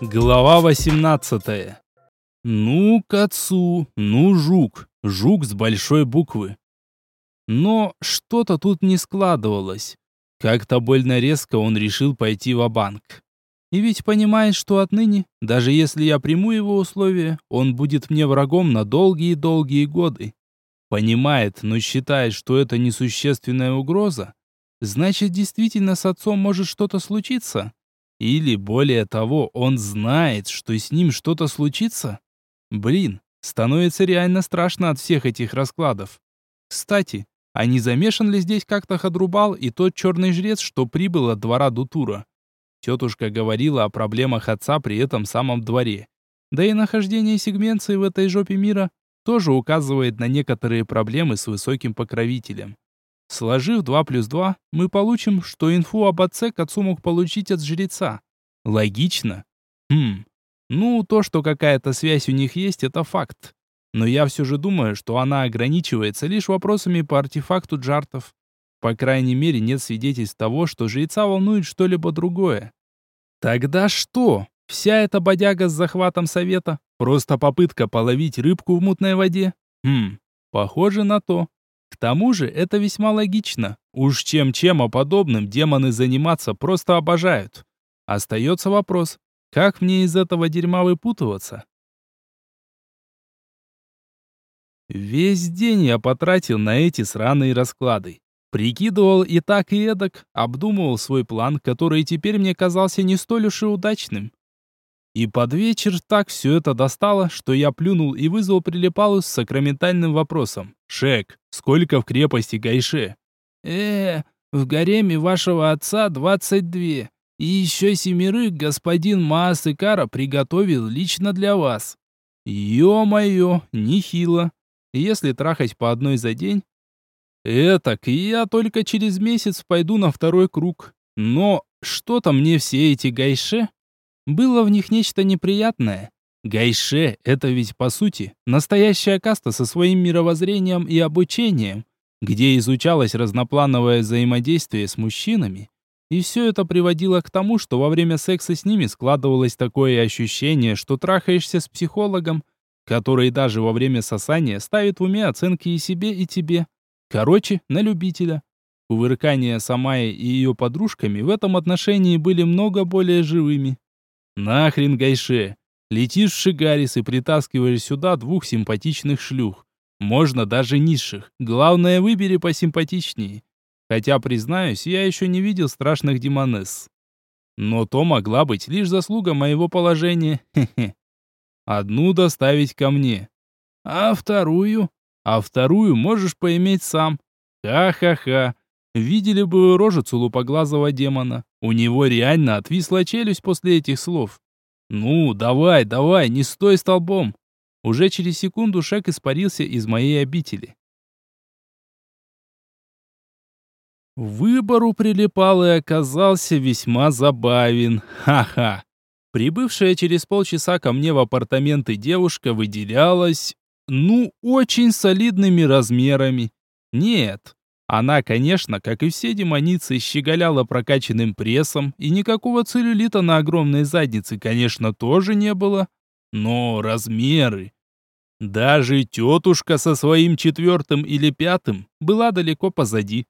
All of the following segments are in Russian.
Глава 18. Ну, к отцу, ну, жук, жук с большой буквы. Но что-то тут не складывалось. Как-то больно резко он решил пойти в банк И ведь понимает, что отныне, даже если я приму его условия, он будет мне врагом на долгие-долгие годы. Понимает, но считает, что это несущественная угроза. Значит, действительно с отцом может что-то случиться? Или, более того, он знает, что с ним что-то случится? Блин, становится реально страшно от всех этих раскладов. Кстати, а не замешан ли здесь как-то Хадрубал и тот черный жрец, что прибыл от двора Дутура? Тетушка говорила о проблемах отца при этом самом дворе. Да и нахождение сегменции в этой жопе мира тоже указывает на некоторые проблемы с высоким покровителем. Сложив 2 плюс 2, мы получим, что инфу об отце отцу мог получить от жреца. Логично? Хм. Ну, то, что какая-то связь у них есть, это факт. Но я все же думаю, что она ограничивается лишь вопросами по артефакту джартов. По крайней мере, нет свидетельств того, что жреца волнует что-либо другое. Тогда что? Вся эта бодяга с захватом совета? Просто попытка половить рыбку в мутной воде? Хм, похоже на то. К тому же это весьма логично. Уж чем-чем, а подобным демоны заниматься просто обожают. Остается вопрос, как мне из этого дерьма выпутываться? Весь день я потратил на эти сраные расклады. Прикидывал и так, и эдак, обдумывал свой план, который теперь мне казался не столь уж и удачным. И под вечер так все это достало, что я плюнул и вызвал прилипалу с сакраментальным вопросом. «Шек, сколько в крепости Гайше?» «Э, в гареме вашего отца двадцать две, и еще семерых господин Маас приготовил лично для вас». «Ё-моё, нехило. Если трахать по одной за день...» «Этак, я только через месяц пойду на второй круг. Но что-то мне все эти Гайше было в них нечто неприятное. Гайше — это ведь, по сути, настоящая каста со своим мировоззрением и обучением, где изучалось разноплановое взаимодействие с мужчинами. И все это приводило к тому, что во время секса с ними складывалось такое ощущение, что трахаешься с психологом, который даже во время сосания ставит в уме оценки и себе, и тебе. Короче, на любителя. Кувыркания Самая и ее подружками в этом отношении были много более живыми. Нахрен Гайше. Летишь в Шигарис и притаскиваешь сюда двух симпатичных шлюх. Можно даже низших. Главное, выбери посимпатичнее. Хотя, признаюсь, я еще не видел страшных демонесс. Но то могла быть лишь заслуга моего положения. Хе-хе. Одну доставить ко мне. А вторую? А вторую можешь поиметь сам. Ха-ха-ха. Видели бы рожицу лупоглазого демона. У него реально отвисла челюсть после этих слов. «Ну, давай, давай, не стой столбом!» Уже через секунду Шек испарился из моей обители. Выбор у прилипал и оказался весьма забавен. Ха-ха. Прибывшая через полчаса ко мне в апартаменты девушка выделялась, ну, очень солидными размерами. Нет, она, конечно, как и все демоницы, щеголяла прокачанным прессом, и никакого целлюлита на огромной заднице, конечно, тоже не было. Но размеры... Даже тетушка со своим четвертым или пятым была далеко позади.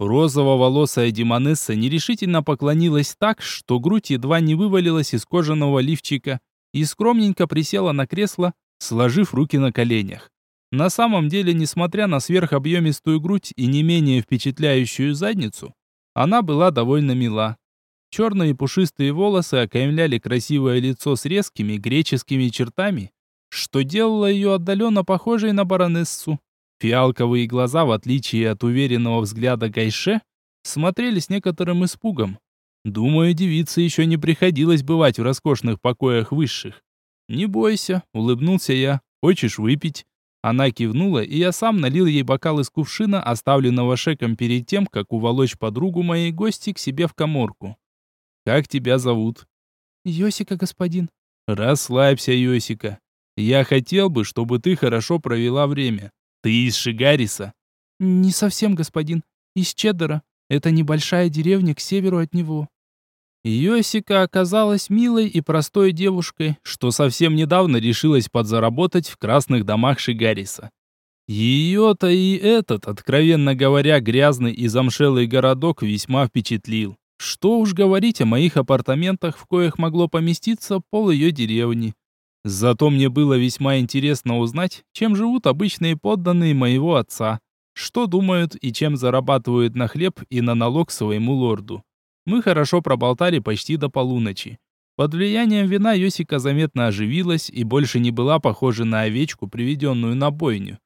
Розово-волосая демонесса нерешительно поклонилась так, что грудь едва не вывалилась из кожаного лифчика и скромненько присела на кресло, сложив руки на коленях. На самом деле, несмотря на сверхобъемистую грудь и не менее впечатляющую задницу, она была довольно мила. Черные пушистые волосы окаймляли красивое лицо с резкими греческими чертами, что делало ее отдаленно похожей на баронессу. Фиалковые глаза, в отличие от уверенного взгляда Гайше, смотрели с некоторым испугом. Думаю, девице еще не приходилось бывать в роскошных покоях высших. «Не бойся», — улыбнулся я. «Хочешь выпить?» Она кивнула, и я сам налил ей бокал из кувшина, оставленного шеком перед тем, как уволочь подругу моей гости к себе в коморку. «Как тебя зовут?» «Йосика, господин». «Расслабься, Йосика. Я хотел бы, чтобы ты хорошо провела время. Ты из Шигариса?» «Не совсем, господин. Из Чеддера. Это небольшая деревня к северу от него». Йосика оказалась милой и простой девушкой, что совсем недавно решилась подзаработать в красных домах Шигариса. Ее-то и этот, откровенно говоря, грязный и замшелый городок весьма впечатлил. Что уж говорить о моих апартаментах, в коих могло поместиться пол ее деревни. Зато мне было весьма интересно узнать, чем живут обычные подданные моего отца, что думают и чем зарабатывают на хлеб и на налог своему лорду. Мы хорошо проболтали почти до полуночи. Под влиянием вина Йосика заметно оживилась и больше не была похожа на овечку, приведенную на бойню.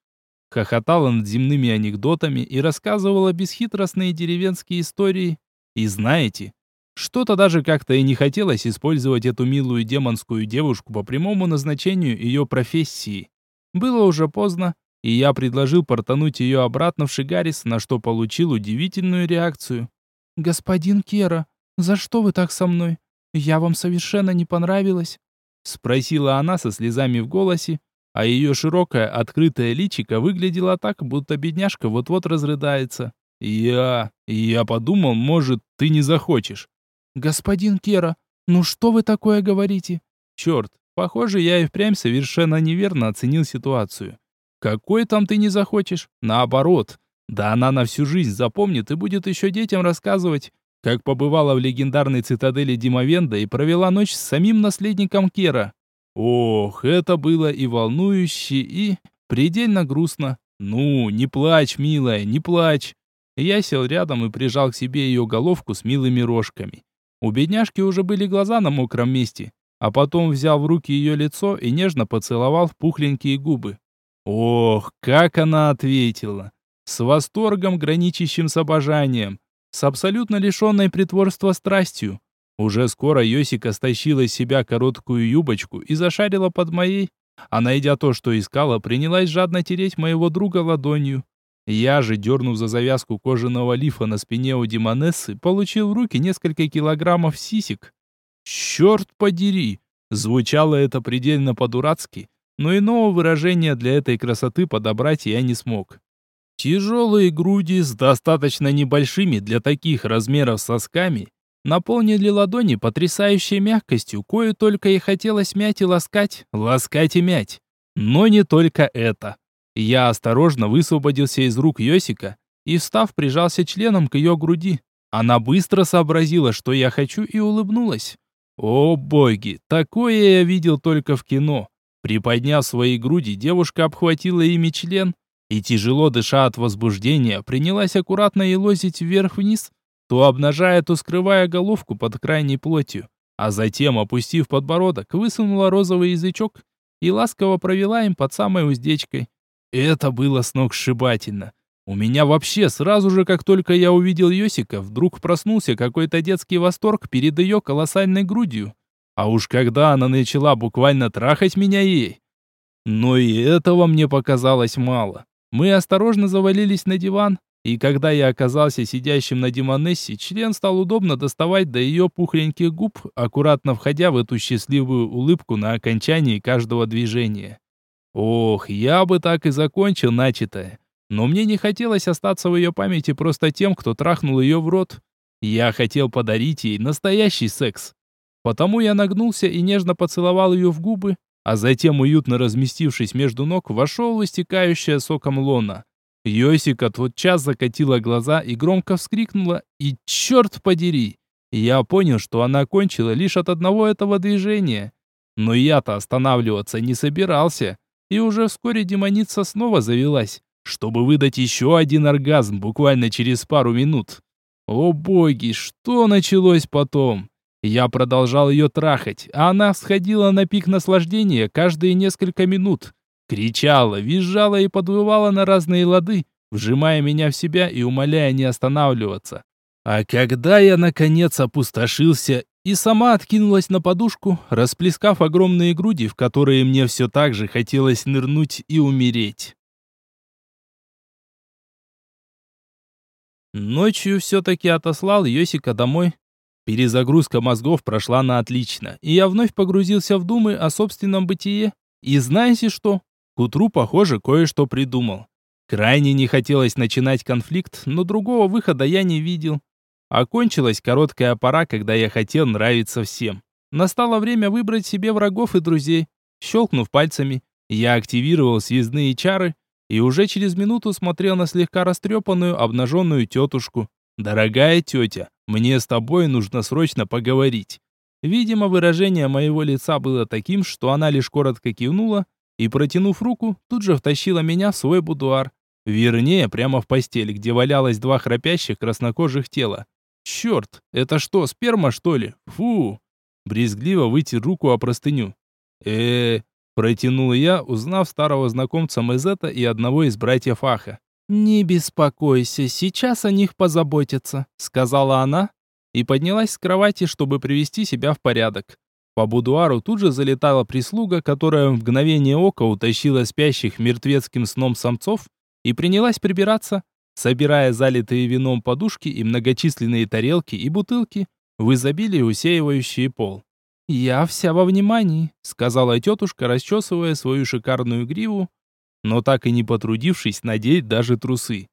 Хохотала над земными анекдотами и рассказывала бесхитростные деревенские истории, и знаете, что-то даже как-то и не хотелось использовать эту милую демонскую девушку по прямому назначению ее профессии. Было уже поздно, и я предложил портануть ее обратно в Шигарис, на что получил удивительную реакцию. «Господин Кера, за что вы так со мной? Я вам совершенно не понравилась?» Спросила она со слезами в голосе, а ее широкое открытое личико выглядело так, будто бедняжка вот-вот разрыдается. Я... я подумал, может, ты не захочешь. Господин Кера, ну что вы такое говорите? Черт, похоже, я и впрямь совершенно неверно оценил ситуацию. Какой там ты не захочешь? Наоборот. Да она на всю жизнь запомнит и будет еще детям рассказывать, как побывала в легендарной цитадели Димовенда и провела ночь с самим наследником Кера. Ох, это было и волнующе, и предельно грустно. Ну, не плачь, милая, не плачь. Я сел рядом и прижал к себе ее головку с милыми рожками. У бедняжки уже были глаза на мокром месте, а потом взял в руки ее лицо и нежно поцеловал в пухленькие губы. Ох, как она ответила! С восторгом, граничащим с обожанием, с абсолютно лишенной притворства страстью. Уже скоро Йосика стащила из себя короткую юбочку и зашарила под моей, а найдя то, что искала, принялась жадно тереть моего друга ладонью. Я же, дернув за завязку кожаного лифа на спине у Димонессы, получил в руки несколько килограммов сисек. «Черт подери!» Звучало это предельно по-дурацки, но иного выражения для этой красоты подобрать я не смог. Тяжелые груди с достаточно небольшими для таких размеров сосками наполнили ладони потрясающей мягкостью, кое только и хотелось мять и ласкать, ласкать и мять. Но не только это. Я осторожно высвободился из рук Йосика и, встав, прижался членом к ее груди. Она быстро сообразила, что я хочу, и улыбнулась. О боги, такое я видел только в кино. Приподняв свои груди, девушка обхватила ими член и, тяжело дыша от возбуждения, принялась аккуратно елозить вверх-вниз, то обнажая, то скрывая головку под крайней плотью, а затем, опустив подбородок, высунула розовый язычок и ласково провела им под самой уздечкой. Это было сногсшибательно. У меня вообще сразу же, как только я увидел Йосика, вдруг проснулся какой-то детский восторг перед ее колоссальной грудью. А уж когда она начала буквально трахать меня ей. Но и этого мне показалось мало. Мы осторожно завалились на диван, и когда я оказался сидящим на Димонессе, член стал удобно доставать до ее пухленьких губ, аккуратно входя в эту счастливую улыбку на окончании каждого движения. Ох, я бы так и закончил начатое. Но мне не хотелось остаться в ее памяти просто тем, кто трахнул ее в рот. Я хотел подарить ей настоящий секс. Потому я нагнулся и нежно поцеловал ее в губы, а затем, уютно разместившись между ног, вошел в истекающее соком лона. Йосика час закатила глаза и громко вскрикнула, и черт подери! Я понял, что она кончила лишь от одного этого движения. Но я-то останавливаться не собирался и уже вскоре демоница снова завелась, чтобы выдать еще один оргазм буквально через пару минут. О боги, что началось потом? Я продолжал ее трахать, а она всходила на пик наслаждения каждые несколько минут. Кричала, визжала и подвывала на разные лады, вжимая меня в себя и умоляя не останавливаться. А когда я, наконец, опустошился и сама откинулась на подушку, расплескав огромные груди, в которые мне все так же хотелось нырнуть и умереть. Ночью все-таки отослал Йосика домой. Перезагрузка мозгов прошла на отлично, и я вновь погрузился в думы о собственном бытие. И знаете что? К утру, похоже, кое-что придумал. Крайне не хотелось начинать конфликт, но другого выхода я не видел. Окончилась короткая пора, когда я хотел нравиться всем. Настало время выбрать себе врагов и друзей. Щелкнув пальцами, я активировал съездные чары и уже через минуту смотрел на слегка растрепанную, обнаженную тетушку. «Дорогая тетя, мне с тобой нужно срочно поговорить». Видимо, выражение моего лица было таким, что она лишь коротко кивнула и, протянув руку, тут же втащила меня в свой будуар. Вернее, прямо в постель, где валялось два храпящих краснокожих тела. Черт, это что, сперма, что ли? Фу! Брезгливо вытер руку о простыню. э, -э протянул я, узнав старого знакомца Мезета и одного из братьев Аха. «Не беспокойся, сейчас о них позаботятся», — сказала она и поднялась с кровати, чтобы привести себя в порядок. По будуару тут же залетала прислуга, которая в мгновение ока утащила спящих мертвецким сном самцов и принялась прибираться, собирая залитые вином подушки и многочисленные тарелки и бутылки, в изобилии усеивающие пол. «Я вся во внимании», — сказала тетушка, расчесывая свою шикарную гриву, но так и не потрудившись надеть даже трусы.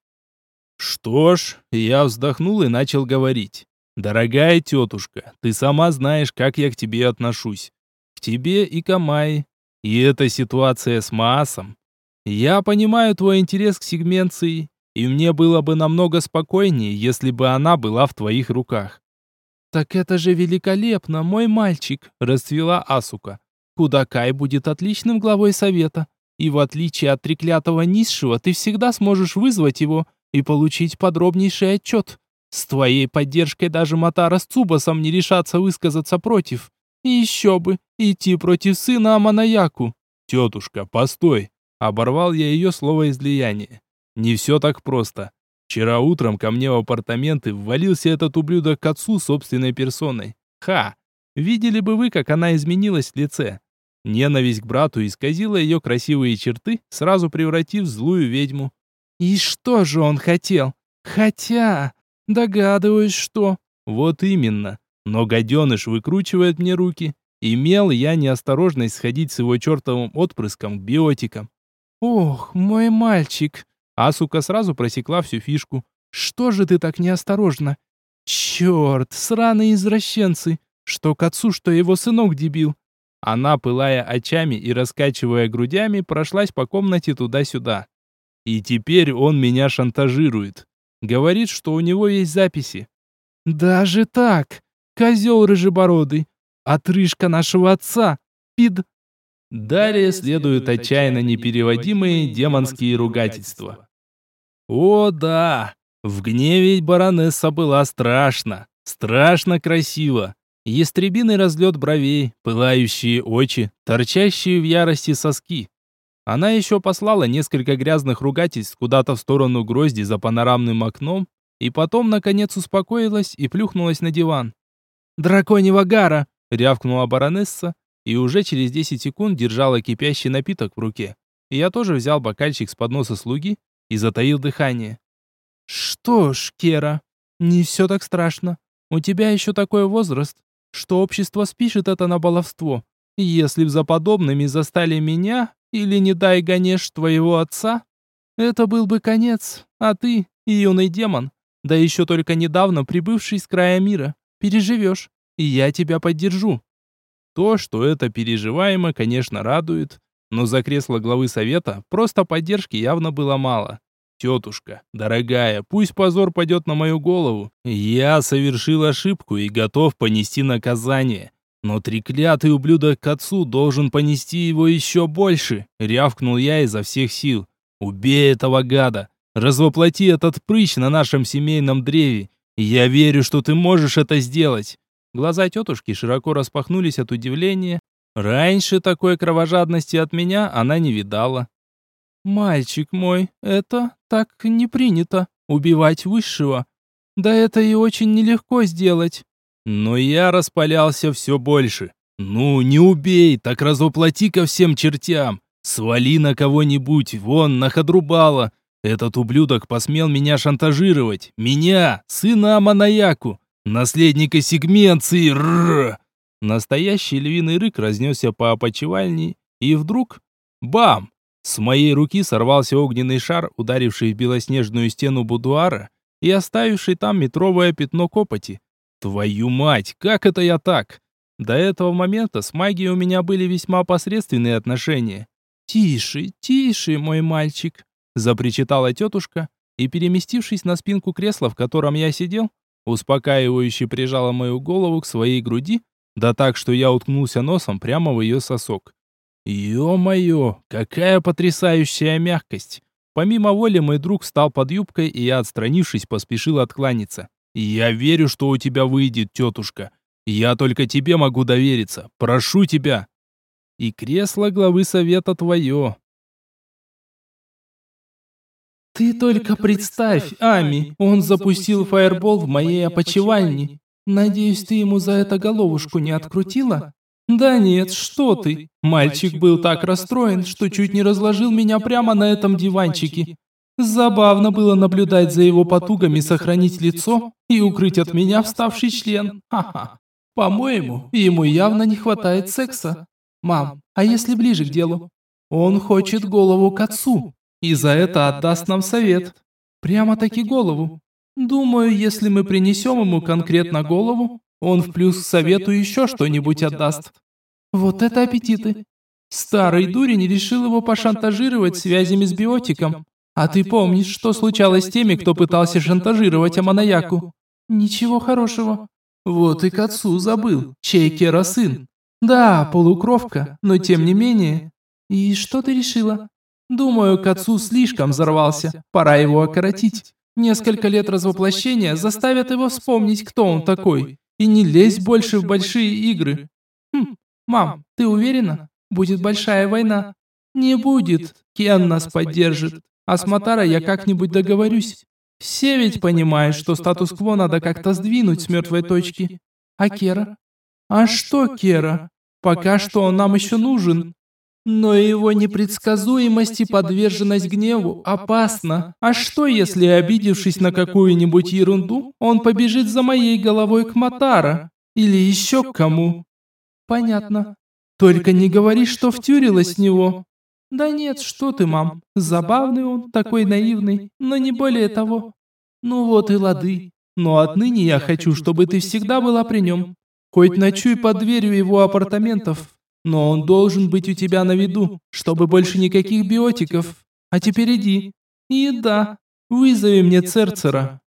Что ж, я вздохнул и начал говорить. «Дорогая тетушка, ты сама знаешь, как я к тебе отношусь. К тебе и к Амайе. И эта ситуация с Маасом. Я понимаю твой интерес к сегменции, и мне было бы намного спокойнее, если бы она была в твоих руках. «Так это же великолепно, мой мальчик!» – расцвела Асука. «Кудакай будет отличным главой совета, и в отличие от треклятого низшего, ты всегда сможешь вызвать его и получить подробнейший отчет. С твоей поддержкой даже Матара с Цубасом не решатся высказаться против. И еще бы, идти против сына Аманаяку». «Тетушка, постой!» – оборвал я ее слово излияние. «Не все так просто. Вчера утром ко мне в апартаменты ввалился этот ублюдок к отцу собственной персоной. Ха! Видели бы вы, как она изменилась в лице. Ненависть к брату исказила ее красивые черты, сразу превратив в злую ведьму. И что же он хотел? Хотя... Догадываюсь, что... Вот именно. Но гаденыш выкручивает мне руки. Имел я неосторожность сходить с его чертовым отпрыском к биотикам. «Ох, мой мальчик!» Асука сразу просекла всю фишку. «Что же ты так неосторожно?» «Черт, сраные извращенцы! Что к отцу, что его сынок дебил!» Она, пылая очами и раскачивая грудями, прошлась по комнате туда-сюда. «И теперь он меня шантажирует. Говорит, что у него есть записи». «Даже так? Козел рыжебородый! Отрыжка нашего отца! Пид...» Далее следуют отчаянно непереводимые демонские ругательства. О да, в гневе баронесса была страшна, страшно красиво. Ястребиный разлет бровей, пылающие очи, торчащие в ярости соски. Она еще послала несколько грязных ругательств куда-то в сторону грозди за панорамным окном, и потом, наконец, успокоилась и плюхнулась на диван. «Драконьего гара!» — рявкнула баронесса, и уже через 10 секунд держала кипящий напиток в руке. И я тоже взял бокальчик с подноса слуги и затаил дыхание. «Что ж, Кера, не все так страшно. У тебя еще такой возраст, что общество спишет это на баловство. Если б за подобными застали меня, или, не дай Ганеш, твоего отца, это был бы конец, а ты, юный демон, да еще только недавно прибывший с края мира, переживешь, и я тебя поддержу». То, что это переживаемо, конечно, радует, но за кресло главы совета просто поддержки явно было мало. Тетушка, дорогая, пусть позор пойдет на мою голову. Я совершил ошибку и готов понести наказание. Но треклятый ублюдок к отцу должен понести его еще больше, рявкнул я изо всех сил. Убей этого гада. Развоплоти этот прыщ на нашем семейном древе. Я верю, что ты можешь это сделать. Глаза тетушки широко распахнулись от удивления, Раньше такой кровожадности от меня она не видала. «Мальчик мой, это так не принято, убивать высшего. Да это и очень нелегко сделать». Но я распалялся все больше. «Ну, не убей, так разоплати ко всем чертям. Свали на кого-нибудь, вон, на Хадрубала. Этот ублюдок посмел меня шантажировать. Меня, сына Аманаяку, наследника сегменции. Рррр. Настоящий львиный рык разнесся по опочивальне, и вдруг... Бам! С моей руки сорвался огненный шар, ударивший в белоснежную стену будуара, и оставивший там метровое пятно копоти. Твою мать, как это я так? До этого момента с магией у меня были весьма посредственные отношения. «Тише, тише, мой мальчик», — запричитала тетушка, и, переместившись на спинку кресла, в котором я сидел, успокаивающе прижала мою голову к своей груди, да так, что я уткнулся носом прямо в ее сосок. Ё-моё, какая потрясающая мягкость! Помимо воли мой друг встал под юбкой, и я, отстранившись, поспешил откланяться. «Я верю, что у тебя выйдет, тетушка. Я только тебе могу довериться. Прошу тебя!» «И кресло главы совета твое». «Ты только представь, Ами, он запустил фаербол в моей опочивальне. Надеюсь, ты ему за это головушку не открутила?» «Да нет, что ты!» Мальчик был так расстроен, что чуть не разложил меня прямо на этом диванчике. Забавно было наблюдать за его потугами сохранить лицо и укрыть от меня вставший член. Ха-ха. По-моему, ему явно не хватает секса. Мам, а если ближе к делу? Он хочет голову к отцу, и за это отдаст нам совет. Прямо-таки голову. Думаю, если мы принесем ему конкретно голову, он в плюс к совету еще что-нибудь отдаст. Вот это аппетиты. Старый дурень решил его пошантажировать связями с биотиком. А ты помнишь, что случалось с теми, кто пытался шантажировать Аманаяку? Ничего хорошего. Вот и к отцу забыл, чей Кера сын. Да, полукровка, но тем не менее. И что ты решила? Думаю, к отцу слишком взорвался, пора его окоротить. Несколько лет развоплощения заставят его вспомнить, кто он такой, и не лезь больше в большие игры. Хм, мам, ты уверена? Будет большая война? Не будет. Кен нас поддержит. А с Матара я как-нибудь договорюсь. Все ведь понимают, что статус-кво надо как-то сдвинуть с мертвой точки. А Кера? А что Кера? Пока что он нам еще нужен. Но его непредсказуемость и подверженность гневу опасна. А что, если, обидевшись на какую-нибудь ерунду, он побежит за моей головой к Матара? Или еще к кому? Понятно. Только не говори, что втюрилась в него. Да нет, что ты, мам. Забавный он, такой наивный, но не более того. Ну вот и лады. Но отныне я хочу, чтобы ты всегда была при нем. Хоть ночуй под дверью его апартаментов, но он должен быть у тебя на виду, чтобы больше никаких биотиков. А теперь иди. И да, вызови мне Церцера.